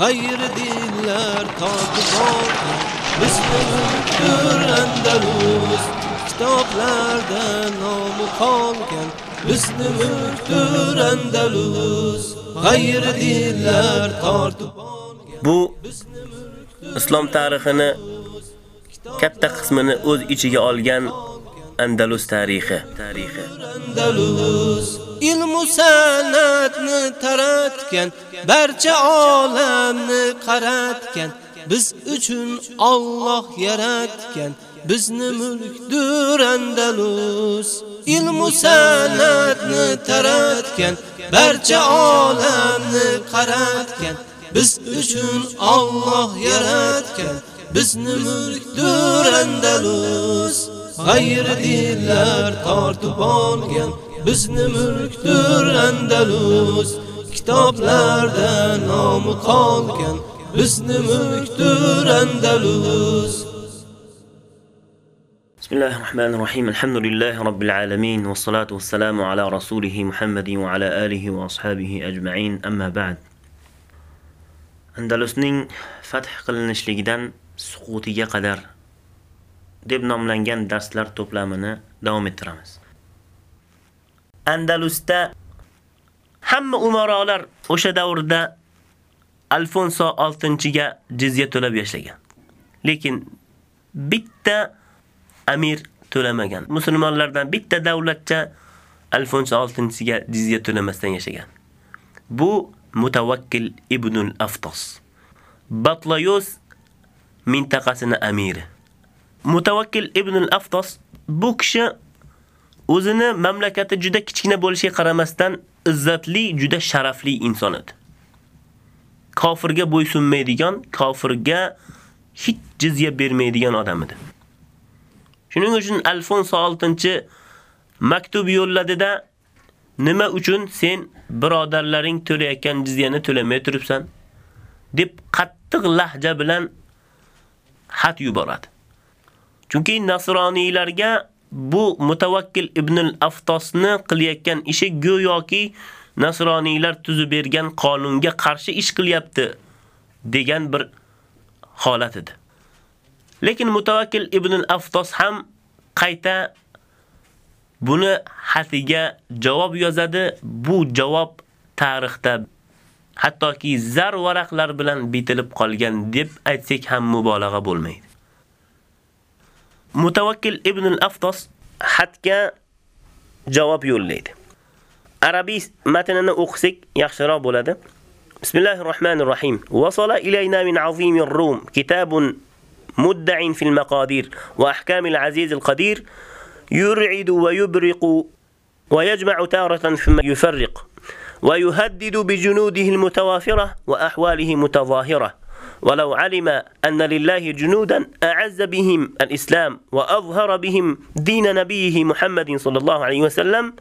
g'ayri dinlar totib borgan bizni mulkdir Andalus kitoblarda nomi qolgan bizni mulkdir Andalus g'ayri dinlar tortib Bu islom tarixini katta qismini o'z ichiga olgan Andalus tarixi. Tarixi. Andalus ilmu sanatni taratgan barcha olamni qaratgan biz uchun Alloh yaratgan bizni mulkdir Andalus. Ilmu sanatni taratgan barcha olamni qaratgan biz uchun Alloh yaratgan bizni mulkdir Andalus. G'ayri dinlar tortib olgan Bizni mülktür Endelus Kitaplerde namı kalken Bizni mülktür Endelus بسم الله الرحمن الرحيم الحمد لله رب العالمين والصلاة والسلام على رسوله محمد وعلى آله وأصحابه أجمعين أما بعد أندلسنين فتح قلنش لقدان سقوطية قدر دبنا ملنجان درس لر توبلامنا دوم الترامس Andalusda hamma umarolar o'sha davrda Alfonso 6-ga jizya to'lab yashagan. Lekin bitta amir to'lamagan. Musulmonlardan bitta davlatcha Alfonso 6-ga jizya to'lamasdan yashagan. Bu Mutawakkil ibn al-Aftos. Batlayos mintaqasini amiri. Mutawakkil ibn al-Aftos bu kishi o'zini mamlakati juda kichkina bo'lishiga qaramasdan izzatli, juda sharafli inson edi. Kofirga bo'ysunmaydigan, kofirga hech jizya bermaydigan odam edi. Shuning uchun Alfonso 6 maktub yo'lladida nima uchun sen birodarlaring to'layotgan jizyani to'lamay turibsan deb qattiq lahja bilan xat yuboradi. Chunki nasroniylarga bu Mutawakkil ibn al-Aftosni qilayotgan ishi go'yoki nasroniylar tuzib bergan qonunga qarshi ish qilyapti degan bir holat edi. Lekin Mutawakkil ibn al-Aftos ham qayta buni xatiga javob yozadi. Bu javob tarixda hattoki zar varaqlar bilan bitilib qolgan deb aytsak ham mubolag'a bo'lmaydi. متوكل ابن الافطس حتكا جواب يوليد عربي متننا يا يخشرا بولاد بسم الله الرحمن الرحيم. وصل إلينا من عظيم الروم كتاب مدع في المقادير وأحكام العزيز القدير يرعد ويبرق ويجمع تارة ثم يفرق ويهدد بجنوده المتوافرة وأحواله متظاهرة. ولو علم أن لله جنودا أعز بهم الإسلام وأظهر بهم دين نبيه محمد صلى الله عليه وسلم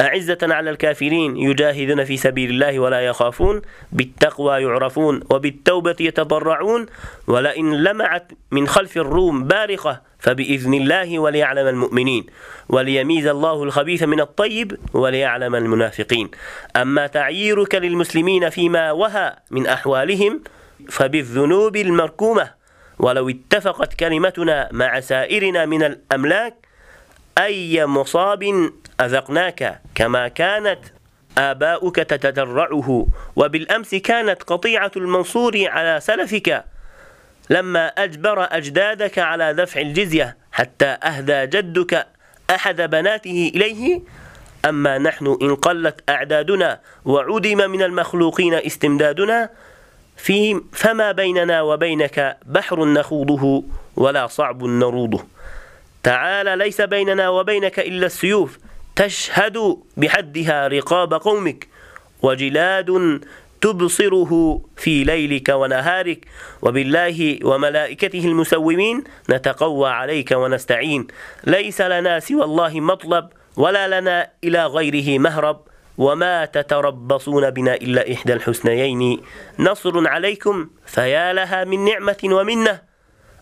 أعزة على الكافرين يجاهدون في سبيل الله ولا يخافون بالتقوى يعرفون وبالتوبة يتضرعون ولئن لمعت من خلف الروم بارقة فبإذن الله وليعلم المؤمنين وليميز الله الخبيث من الطيب وليعلم المنافقين. أما تعييرك للمسلمين فيما وهى من أحوالهم فبالذنوب المركومة ولو اتفقت كلمتنا مع سائرنا من الأملاك أي مصاب أذقناك كما كانت آباؤك تتدرعه وبالأمس كانت قطيعة المنصور على سلفك لما أجبر أجدادك على دفع الجزية حتى أهدى جدك أحد بناته إليه. أما نحن إن قلت أعدادنا وعدم من المخلوقين استمدادنا فيهم فما بيننا وبينك بحر نخوضه ولا صعب نروضه. تعالى ليس بيننا وبينك إلا السيوف. تشهد بحدها رقاب قومك وجلاد تبصره في ليلك ونهارك. وبالله وملائكته المسومين نتقوى عليك ونستعين. ليس لنا سوى الله مطلب ولا لنا إلى غيره مهرب. وما تتربصون بنا إلا إحدى الحسنيين نصر عليكم فيا لها من نعمة ومنة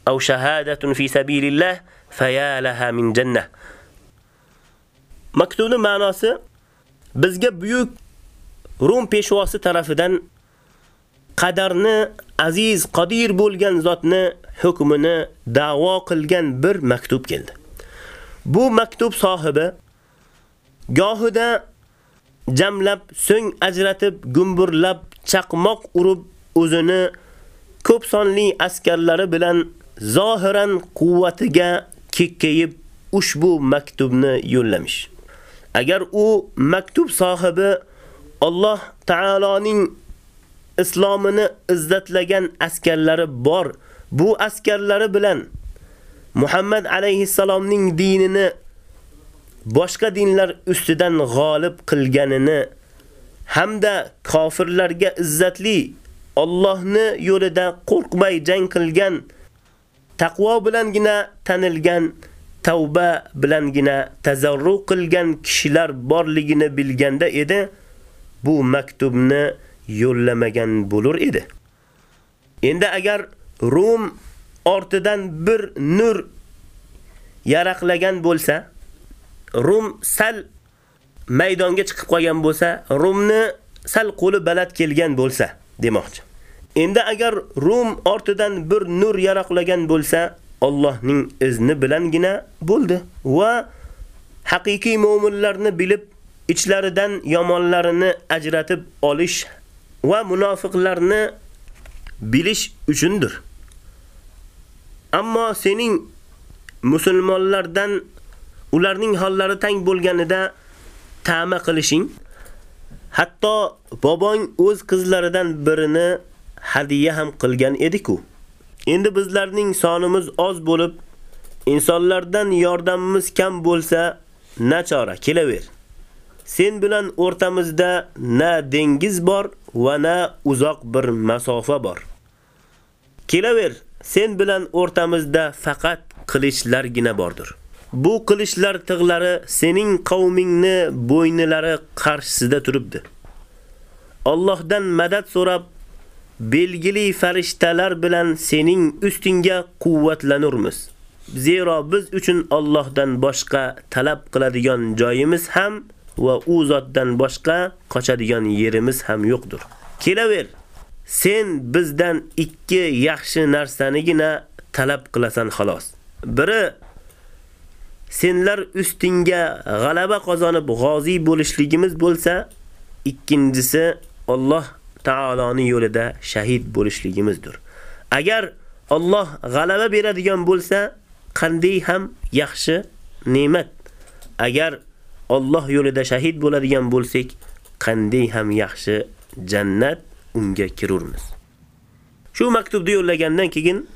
أو شهادة في سبيل الله فيا لها من جنة maktubni ma'nosi bizga buyuk Rum peshvosi tarafidan qadarni aziz, qodir bo'lgan zotni hukmini da'vo qilgan bir maktub keldi. Bu maktub sohibi gohida jamlab, so'ng ajratib, gumburlab, chaqmoq urib o'zini ko'p sonli askarlari bilan zohiran quvvatiga kekkayib ushbu maktubni yo'llamish. Agar u maktub sohibi Alloh taoloning islomini izzatlagan askarlari bor, bu askarlari bilan Muhammad alayhisalomning dinini boshqa dinlar ustidan g'olib qilganini hamda kofirlarga izzatli Allohni yo'lida qo'rqmay jang qilgan taqvo bilangina tanilgan tavba bilangina tazarru qilgan kishilar borligini bilganda edi, bu maktubni yo'llamagan bo'lur edi. Endi agar Rum ortidan bir nur yaraqlagan bo'lsa, Rum sal maydonga chiqib qolgan bo'lsa, Rumni sal qo'li baland kelgan bo'lsa, demoqchi. Endi agar Rum ortidan bir nur yaraqlagan bo'lsa, Allohning izni bilangina bo'ldi va haqiqiy mu'minlarni bilib ichlaridan yomonlarini ajratib olish va munofiqlarni bilish uchundir. Ammo sening musulmonlardan ularning hollari tang bo'lganida ta'ma qilishing, hatto bobong o'z qizlaridan birini hadiya ham qilgan edi-ku. Endi bizlarning sonimiz oz bo'lib, insonlardan yordamimiz kam bo'lsa, nachora kelaver. Sen bilan o'rtamizda na dengiz bor va na uzoq bir masofa bor. Kelaver, sen bilan o'rtamizda faqat qilichlargina bordir. Bu qilishlar tig'lari sening qavmingni bo'ynilari qarshisida turibdi. Allohdan madad so'rab belgili farishtalar bilan sening ustingga quvvatlanurmiz. Zero biz uchun Allohdan boshqa talab qiladigan joyimiz ham va u zotdan boshqa qochadigan yerimiz ham yo'qdir. Kelaver. Sen bizdan ikki yaxshi narsanigina talab qilasan xolos. Biri senlar ustinga g'alaba qozonib g'ozi bo'lishligimiz bo'lsa, ikkinchisi Alloh taoloning yo'lida shahid bo'lishligimizdir. Agar Alloh g'alaba beradigan bo'lsa, qanday ham yaxshi ne'mat. Agar Alloh yo'lida shahid bo'ladigan bo'lsak, qanday ham yaxshi jannat unga kirurmiz. Shu maktubni yo'llagandan keyin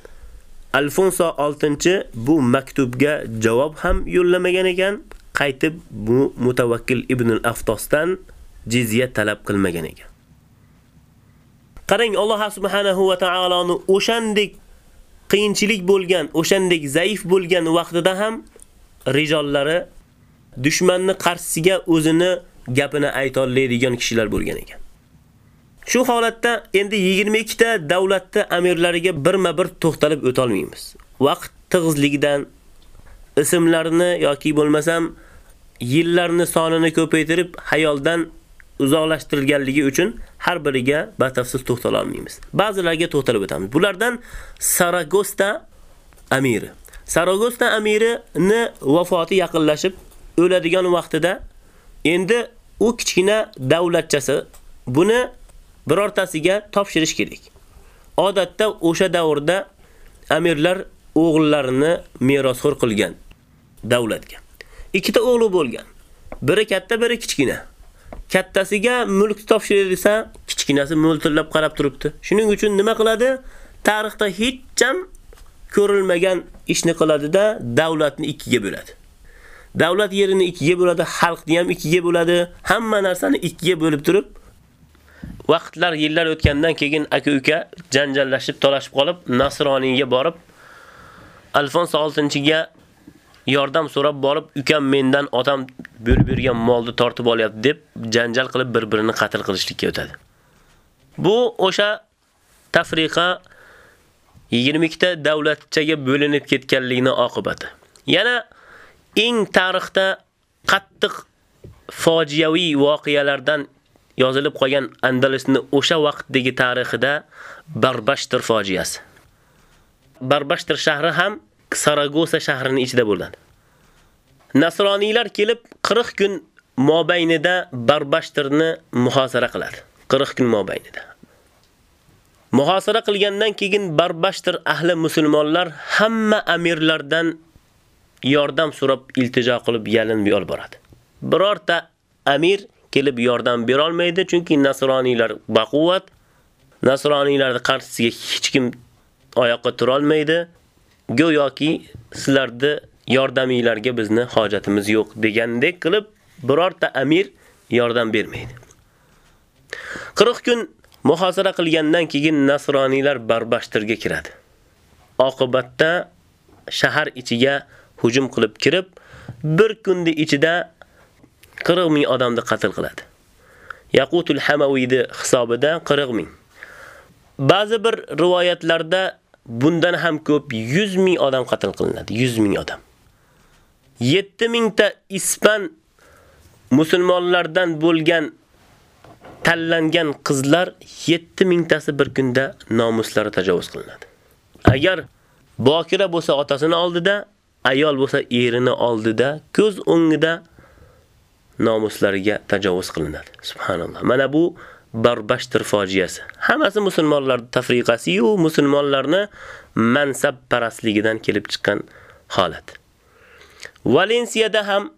Alfonso 6 bu maktubga javob ham yo'llamagan ekan, qaytib bu mutawakkil ibn al-Aftosdan jizya talab qilmagan ekan. Qarang Alloh subhanahu va taoloni o'shandek qiyinchilik bo'lgan, o'shandek zaif bo'lgan vaqtida ham rijollari dushmanni qarshisiga o'zini gapini ayta oladigan kishilar bo'lgan ekan. Shu holatda endi 22 ta davlatda amirlariga birma-bir to'xtalib o'ta olmaymiz. Vaqt tig'izligidan ismlarini yoki bo'lmasam yillarni sonini ko'paytirib hayoldan uzoqlashtirilganligi uchun har biriga batafsil to'xtala olmaymiz. Ba'zilarga to'xtalib o'tamiz. Bulardan Saragosta amiri. Saragosta amirini vafoti yaqinlashib o'ladigan vaqtida endi u kichkina davlatchasi buni birortasiga topshirish kerak. Odatda o'sha davrda amirlar o'g'illarini merosxo'r qilgan davlatga. Ikkita o'g'li bo'lgan. Biri katta, biri kichkina. kattasiga mulk topshirilsa, kichkinasi mo'ltillab qarab turibdi. Shuning uchun nima qiladi? Tarixda hech ham ko'rilmagan ishni qiladi-da, davlatni ikkiga bo'ladi. Davlat yerini ikkiga bo'ladi, xalqni ham ikkiga bo'ladi, hamma narsani ikkiga bo'lib turib, vaqtlar, yillar o'tgandan keyin aka-uka janjallashib, talashib qolib, Nasroniyga borib, Alfonso 6-ga yordam so'rab borib, ukam mendan otam bo'lib bergan molni tortib olyapti deb janjal qilib bir-birini qatl qilishlikka o'tadi. Bu o'sha tafriqa 22 ta davlatchaga bo'linib ketganligini oqibati. Yana eng tarixda qattiq fojiaviy voqealardan yozilib qolgan Andalusni o'sha vaqtdagi tarixida Barbashtir fojiasi. Barbashtir shahri ham Saragosa shahrining ichida bo'lgan. Nasroniylar kelib 40 kun mobaynida Barbashtirni muhosara qiladi. 40 kun mobaynida. Muhosara qilgandan keyin Barbashtir ahli musulmonlar hamma amirlardan yordam so'rab iltijo qilib yalinib yo'l boradi. Birorta amir kelib yordam bera olmaydi, chunki nasroniylar baquvvat, nasroniylarning qarshisiga hech kim oyoqqa tura olmaydi. Go'yoki sizlarni yordaminglarga bizni hojatimiz yo'q degandek qilib birorta amir yordam bermaydi. 40 kun muhosara qilgandan keyin nasroniylar Barbashtirga kiradi. Oqibatda shahar ichiga hujum qilib kirib, bir kunda ichida 40 ming odamni qatl qiladi. Yaqutul Hamaviyni hisobida 40 ming. Ba'zi bir rivoyatlarda bundan ham ko'p 100 ming odam qatl qilinadi, 100 ming odam. 7 mingta ispan musulmonlardan bo'lgan tanlangan qizlar 7 mingtasi bir kunda nomuslari tajovuz qilinadi. Agar bokira bo'lsa otasini oldida, ayol bo'lsa erini oldida, ko'z o'ngida nomuslariga tajovuz qilinadi. Subhanalloh. Mana bu Barbashtir fojiasi. Hammasi musulmonlar tafriqasi-yu, musulmonlarni mansab parastligidan kelib chiqqan holat. Valensiyada ham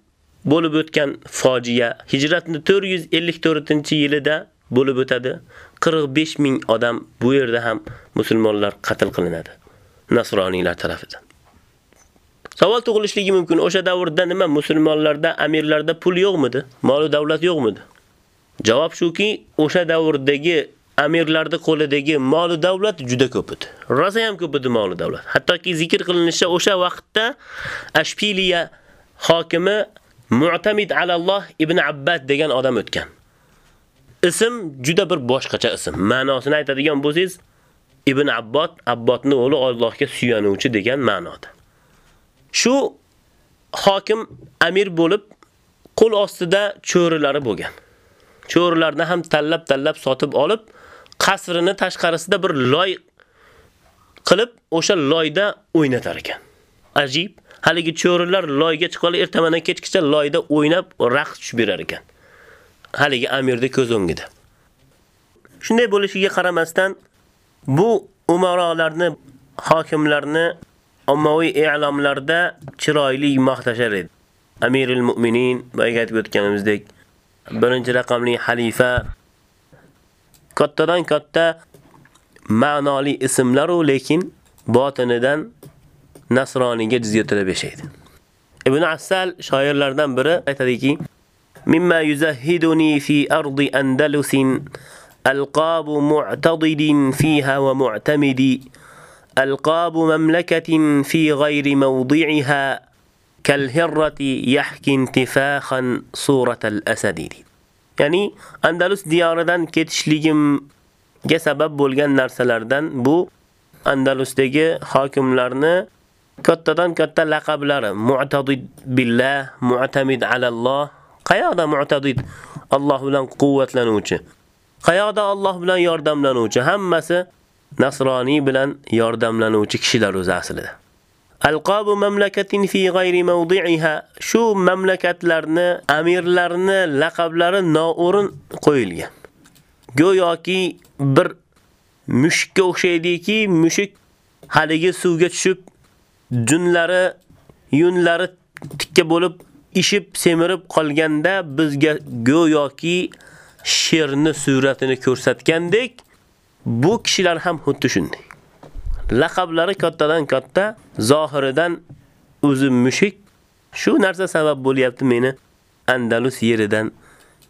bo'lib o'tgan fojia hijratni 454-yilida bo'lib o'tadi. 45 ming odam bu yerda ham musulmonlar qatl qilinadi nasroniylar tomonidan. Savol tug'ilishligi mumkin. O'sha davrda nima musulmonlarda, amirlarda pul yo'qmidi? Mol va davlat yo'qmidi? Javob shuki, o'sha davrdagi amirlarning qo'lidagi mol davlat juda ko'p edi. Rosa ham ko'p edi mol davlat. Hattoki zikr qilinishicha o'sha vaqtda Ashpiliya hokimi Mu'tamid alalloh ibn Abbad degan odam o'tgan. Ism juda bir boshqacha ism. Ma'nosini aytadigan bo'lsangiz, Ibn Abbod, Abbodning o'g'li Allohga suyanuvchi degan ma'noda. Shu hokim amir bo'lib, qo'l ostida cho'rilari bo'lgan. Cho'rilarni ham tanlab-tanlab sotib olib, qasrini tashqarisida bir loy qilib, o'sha loyda o'ynatar ekan. Ajib. Haligi cho'rilar loyga chiqib ertamadan kechgacha loyda o'ynab raqs tushib berar ekan. Haligi amirda ko'z o'ngida. Shunday bo'lishiga qaramasdan bu umarolarni, hokimlarni ommaviy e'lomlarda chiroyli maqtashar edi. Amirul Mu'minin, boyga aytib o'tganimizdek, birinchi raqamli xalifa kattadan katta ma'noli ismlar u lekin botinidan nasroniga jizya to'lab yashaydi. Ibn Assal shoirlardan biri aytadiki: "Mimma yuzahhiduni fi ardi Andalusin alqabu mu'tadidin fiha wa mu'tamidi" ألقاب مملكة في غير موضعها كالهرة يحكي انتفاخا صورة الأسد ya'ni Andalus diyoridan ketishligimga sabab bo'lgan narsalardan bu Andalusdagi hokimlarni kattadan katta laqablari Mu'tadid billah, Mu'tamid alalloh. Qayoqda Mu'tadid? Alloh bilan quvvatlanuvchi. Qayoqda Alloh bilan yordamlanuvchi? Hammasi nasroniy bilan yordamlanuvchi kishilar o'zi aslida. Alqobu mamlakatin fi g'ayri mawdi'iha shu mamlakatlarni amirlarni laqablari noo'rin qo'yilgan. Go'yoki bir mushukka o'xshaydiki, mushuk haligi suvga tushib junlari, yunlari tikka bo'lib ishib semirib qolganda bizga go'yoki sherni suratini ko'rsatgandek Bu kishilar ham xuddi shunday. Laqablari kattadan katta, zohiridan o'zi mushik. Shu narsa sabab bo'lyapti meni Andalus yeridan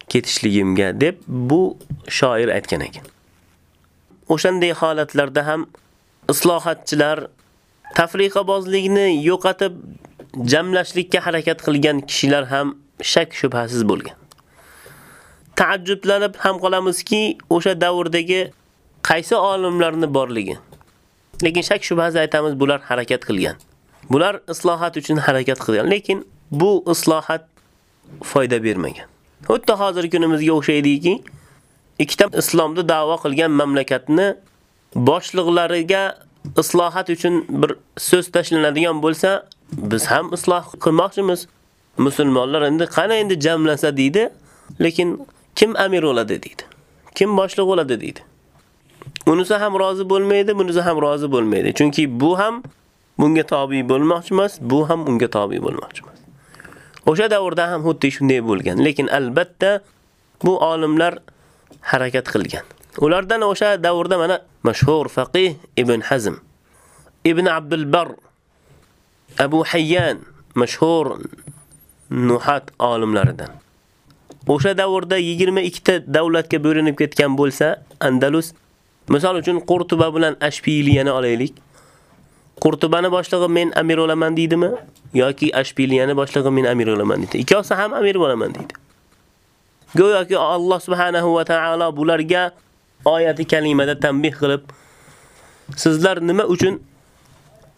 ketishligimga deb bu shoir aytgan ekan. O'shanday holatlarda ham islohotchilar tafriqabozlikni yo'qotib jamlashlikka harakat qilgan kishilar ham shak shubhasiz bo'lgan. Taajjublanib ham qolamizki, o'sha davrdagi qaysi olimlarni borligi. Lekin shak shubhasi aytamiz, bular harakat qilgan. Bular islohot uchun harakat qilgan, lekin bu islohot foyda bermagan. Xuddi hozir kunimizga o'xshaydiki, ikkita islomni da'vo qilgan mamlakatni boshliqlariga islohot uchun bir so'z tashlanadigan bo'lsa, biz ham isloh qilmoqchimiz. Musulmonlar endi qana endi jamlansa deydi, lekin kim amir bo'ladi deydi. Kim boshliq bo'ladi deydi. Unisi ham rozi bo'lmaydi, bunisi ham rozi bo'lmaydi. Chunki bu ham bunga tobi bo'lmoqchi emas, bu ham unga tobi bo'lmoqchi emas. O'sha davrda ham xuddi shunday bo'lgan, lekin albatta bu olimlar harakat qilgan. Ulardan o'sha davrda mana mashhur faqih Ibn Hazm, Ibn Abdul Barr, Abu Hayyan mashhur nuhat olimlaridan. O'sha davrda 22 ta davlatga bo'linib ketgan bo'lsa, Andalus misol uchun Qurtuba bilan Ashpiliyani olaylik. Qurtubani boshlig'i men amir bo'laman deydimi yoki Ashpiliyani boshlig'i men amir bo'laman deydi. Ikkovsi ham amir bo'laman deydi. Go'yoki Alloh subhanahu va taolo bularga oyati kalimada tanbih qilib sizlar nima uchun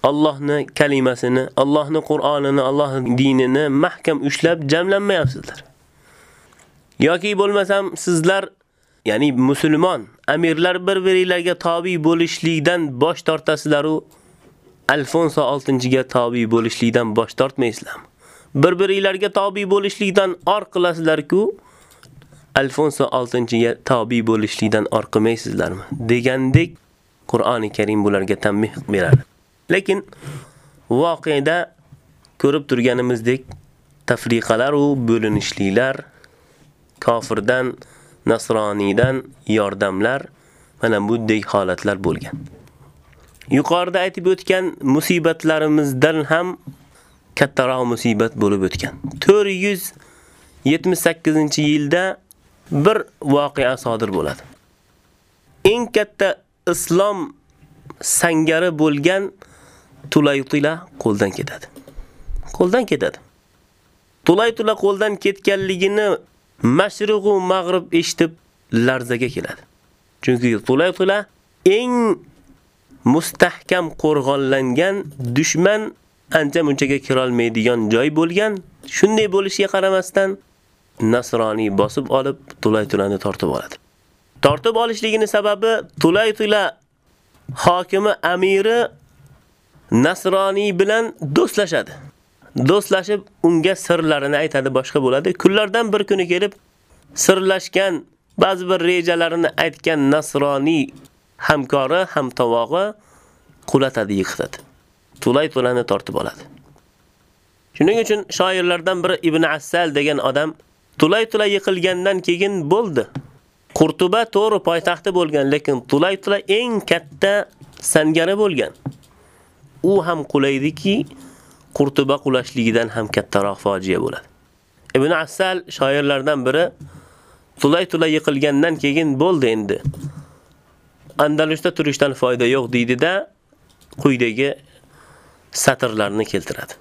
Allohni kalimasini, Allohni Qur'onini, Allohning dinini mahkam ushlab jamlanmayapsizlar. Yoki bo'lmasam sizlar ya'ni musulmon amirlar bir-biringlarga tobi bo'lishlikdan bosh tortasizlar u Alfonso 6-ga tobi bo'lishlikdan bosh tortmaysizlarmi? Bir-biringlarga tobi bo'lishlikdan or qilasizlar-ku, Alfonso 6-ga tobi bo'lishlikdan or qilmaysizlarmi? degandek Qur'oni Karim bularga tanbih beradi. Lekin voqeada ko'rib turganimizdek tafriqalar u bo'linishliklar kofirdan, nasroniydan yordamlar mana bunday holatlar bo'lgan. Yuqorida aytib o'tgan musibatlarimizdan ham kattaroq musibat bo'lib o'tgan. 478-yilda bir voqea sodir bo'ladi. Eng katta islom sangari bo'lgan Tulaytila qo'ldan ketadi. Qo'ldan ketadi. Tulaytila qo'ldan ketganligini mashriq va mag'rib eshitib larzaga keladi. Chunki Tulaytula eng mustahkam qo'rg'onlangan dushman ancha munchaga kira olmaydigan joy bo'lgan. Shunday bo'lishiga qaramasdan Nasroniy bosib olib Tulaytulani tortib oladi. Tortib olishligini sababi Tulaytula hokimi amiri Nasroniy bilan do'stlashadi. Do'stlashib unga sirlarini aytadi, boshqa bo'ladi. Kunlardan bir kuni kelib sirlashgan, ba'zi bir rejalarini aytgan Nasroniy hamkori, hamtovog'i qulatadi, yiqitadi. Tulay tulani tortib oladi. Shuning uchun shoirlardan biri Ibn Assal degan odam Tulay tulay yiqilgandan keyin bo'ldi. Qurtuba to'g'ri poytaxti bo'lgan, lekin Tulay tulay eng katta sangari bo'lgan. U ham qulaydiki, Qurtuba qulashligidan ham kattaroq fojia bo'ladi. Ibn Assal shoirlardan biri Tulay tulay yiqilgandan keyin bo'ldi endi. Andalusda turishdan foyda yo'q deydi-da, quyidagi satrlarni keltiradi.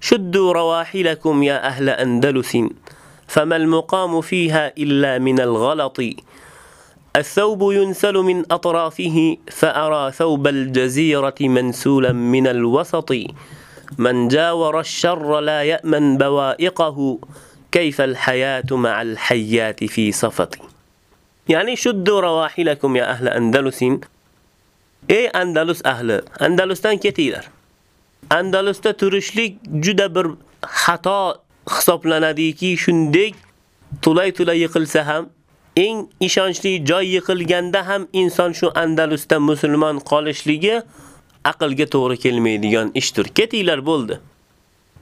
Shuddu rawahilakum ya ahla Andalusin فما المقام فيها إلا من الغلط الثوب ينسل من أطرافه فأرى ثوب الجزيرة منسولا من الوسط من جاور الشر لا يأمن بوائقه كيف الحياة مع الحيات في صفط يعني شدوا رواحلكم يا أهل أندلس Ey Andalus ahli, Andalusdan ketinglar. Andalusda turishlik juda bir xato hisoblanadiki, shunday tulay-tulay yiqilsa ham eng ishonchli joy yiqilganda ham inson shu Andalusda musulmon qolishligi aqlga to'g'ri kelmaydigan ishdir. Ketinglar bo'ldi.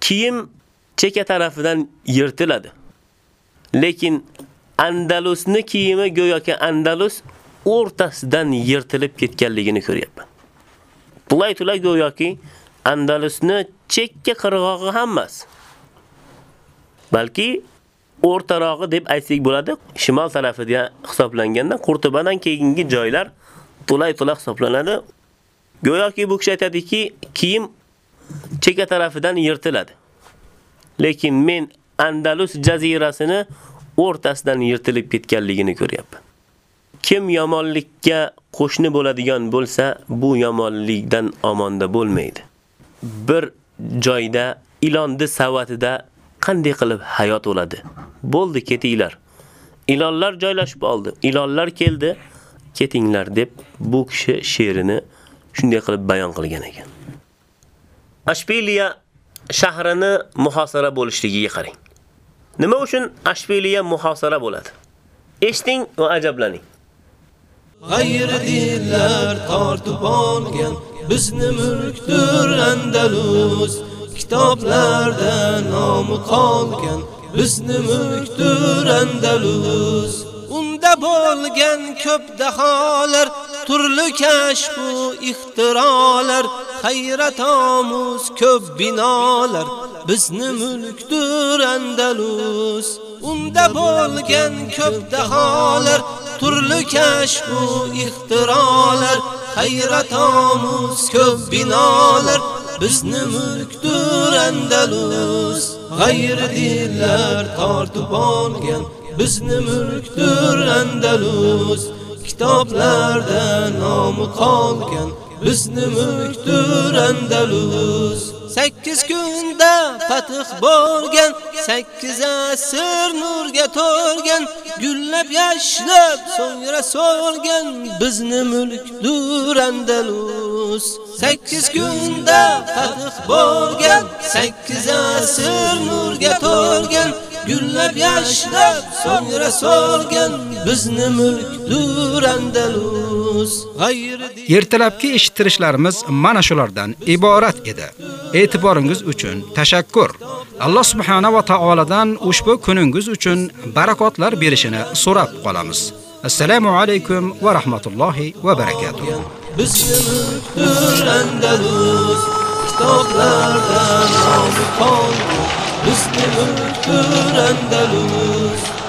Kiyim cheka tarafidan yirtiladi. Lekin Andalusni kiyimi go'yoki Andalus o'rtasidan yirtilib ketganligini ko'ryapman. Tulay-tulay go'yoki Andalusni chekka qirg'og'i ham emas. Balki o'rtarog'i deb aytsak bo'ladi. Shimol tarafida hisoblanganda Qurtubadan keyingi joylar tulay-tulay hisoblanadi. Go'yoki bu kishi aytadiki, kiyim cheka tarafidan yirtiladi. Lekin men Andalus jazirasini o'rtasidan yirtilib ketganligini ko'ryapman. Kim yomonlikka qo'shni bo'ladigan bo'lsa, bu yomonlikdan omonda bo'lmaydi. Bir joyda ilonni savatida qanday qilib hayot o'ladi? Bo'ldi ketinglar. ilonlar joylashib oldi. Ilonlar keldi, ketinglar deb bu kishi she'rini shunday qilib bayon qilgan ekan. Ashpiliya shahrini muhosara bo'lishligiga qarang. Nima uchun Ashpiliya muhosara bo'ladi? Eshiting va ajablaning. G'ayri dinlar tortib olgan bizni mulkdir Andalus. Kitoblarda nomi qolgan bizni mulkdir Andalus. Unda bo'lgan ko'p daholar, turli kashf u ixtirolar, hayrat omuz ko'p binolar bizni mulkdir Andalus. Unda bo'lgan ko'p daholar, turli kashf u ixtirolar, hayrat omuz ko'p binolar bizni mulkdir Andalus. G'ayri dillar tortib olgan bizni mulkdir Andalus. Kitoblarda nomi qolgan bizni muktur Andalus. 8 kunda fath bo'lgan, 8 asr nurga to'lgan, gullab yashnab so'ngra so'lgan bizni mulkdir Andalus. 8 kunda fath bo'lgan, 8 asr nurga to'lgan, gullab yashnab so'ngra so'lgan bizni mulkdir Andalus. G'ayri Ertalabki eshittirishlarimiz mana shulardan iborat edi. E'tiboringiz uchun tashakkur. Alloh subhanahu va taoladan ushbu kuningiz uchun barakotlar berishini so'rab qolamiz. Assalomu alaykum va rahmatullohi va barakatuh. bizni mulkdir Andalus. Nomi Andalus.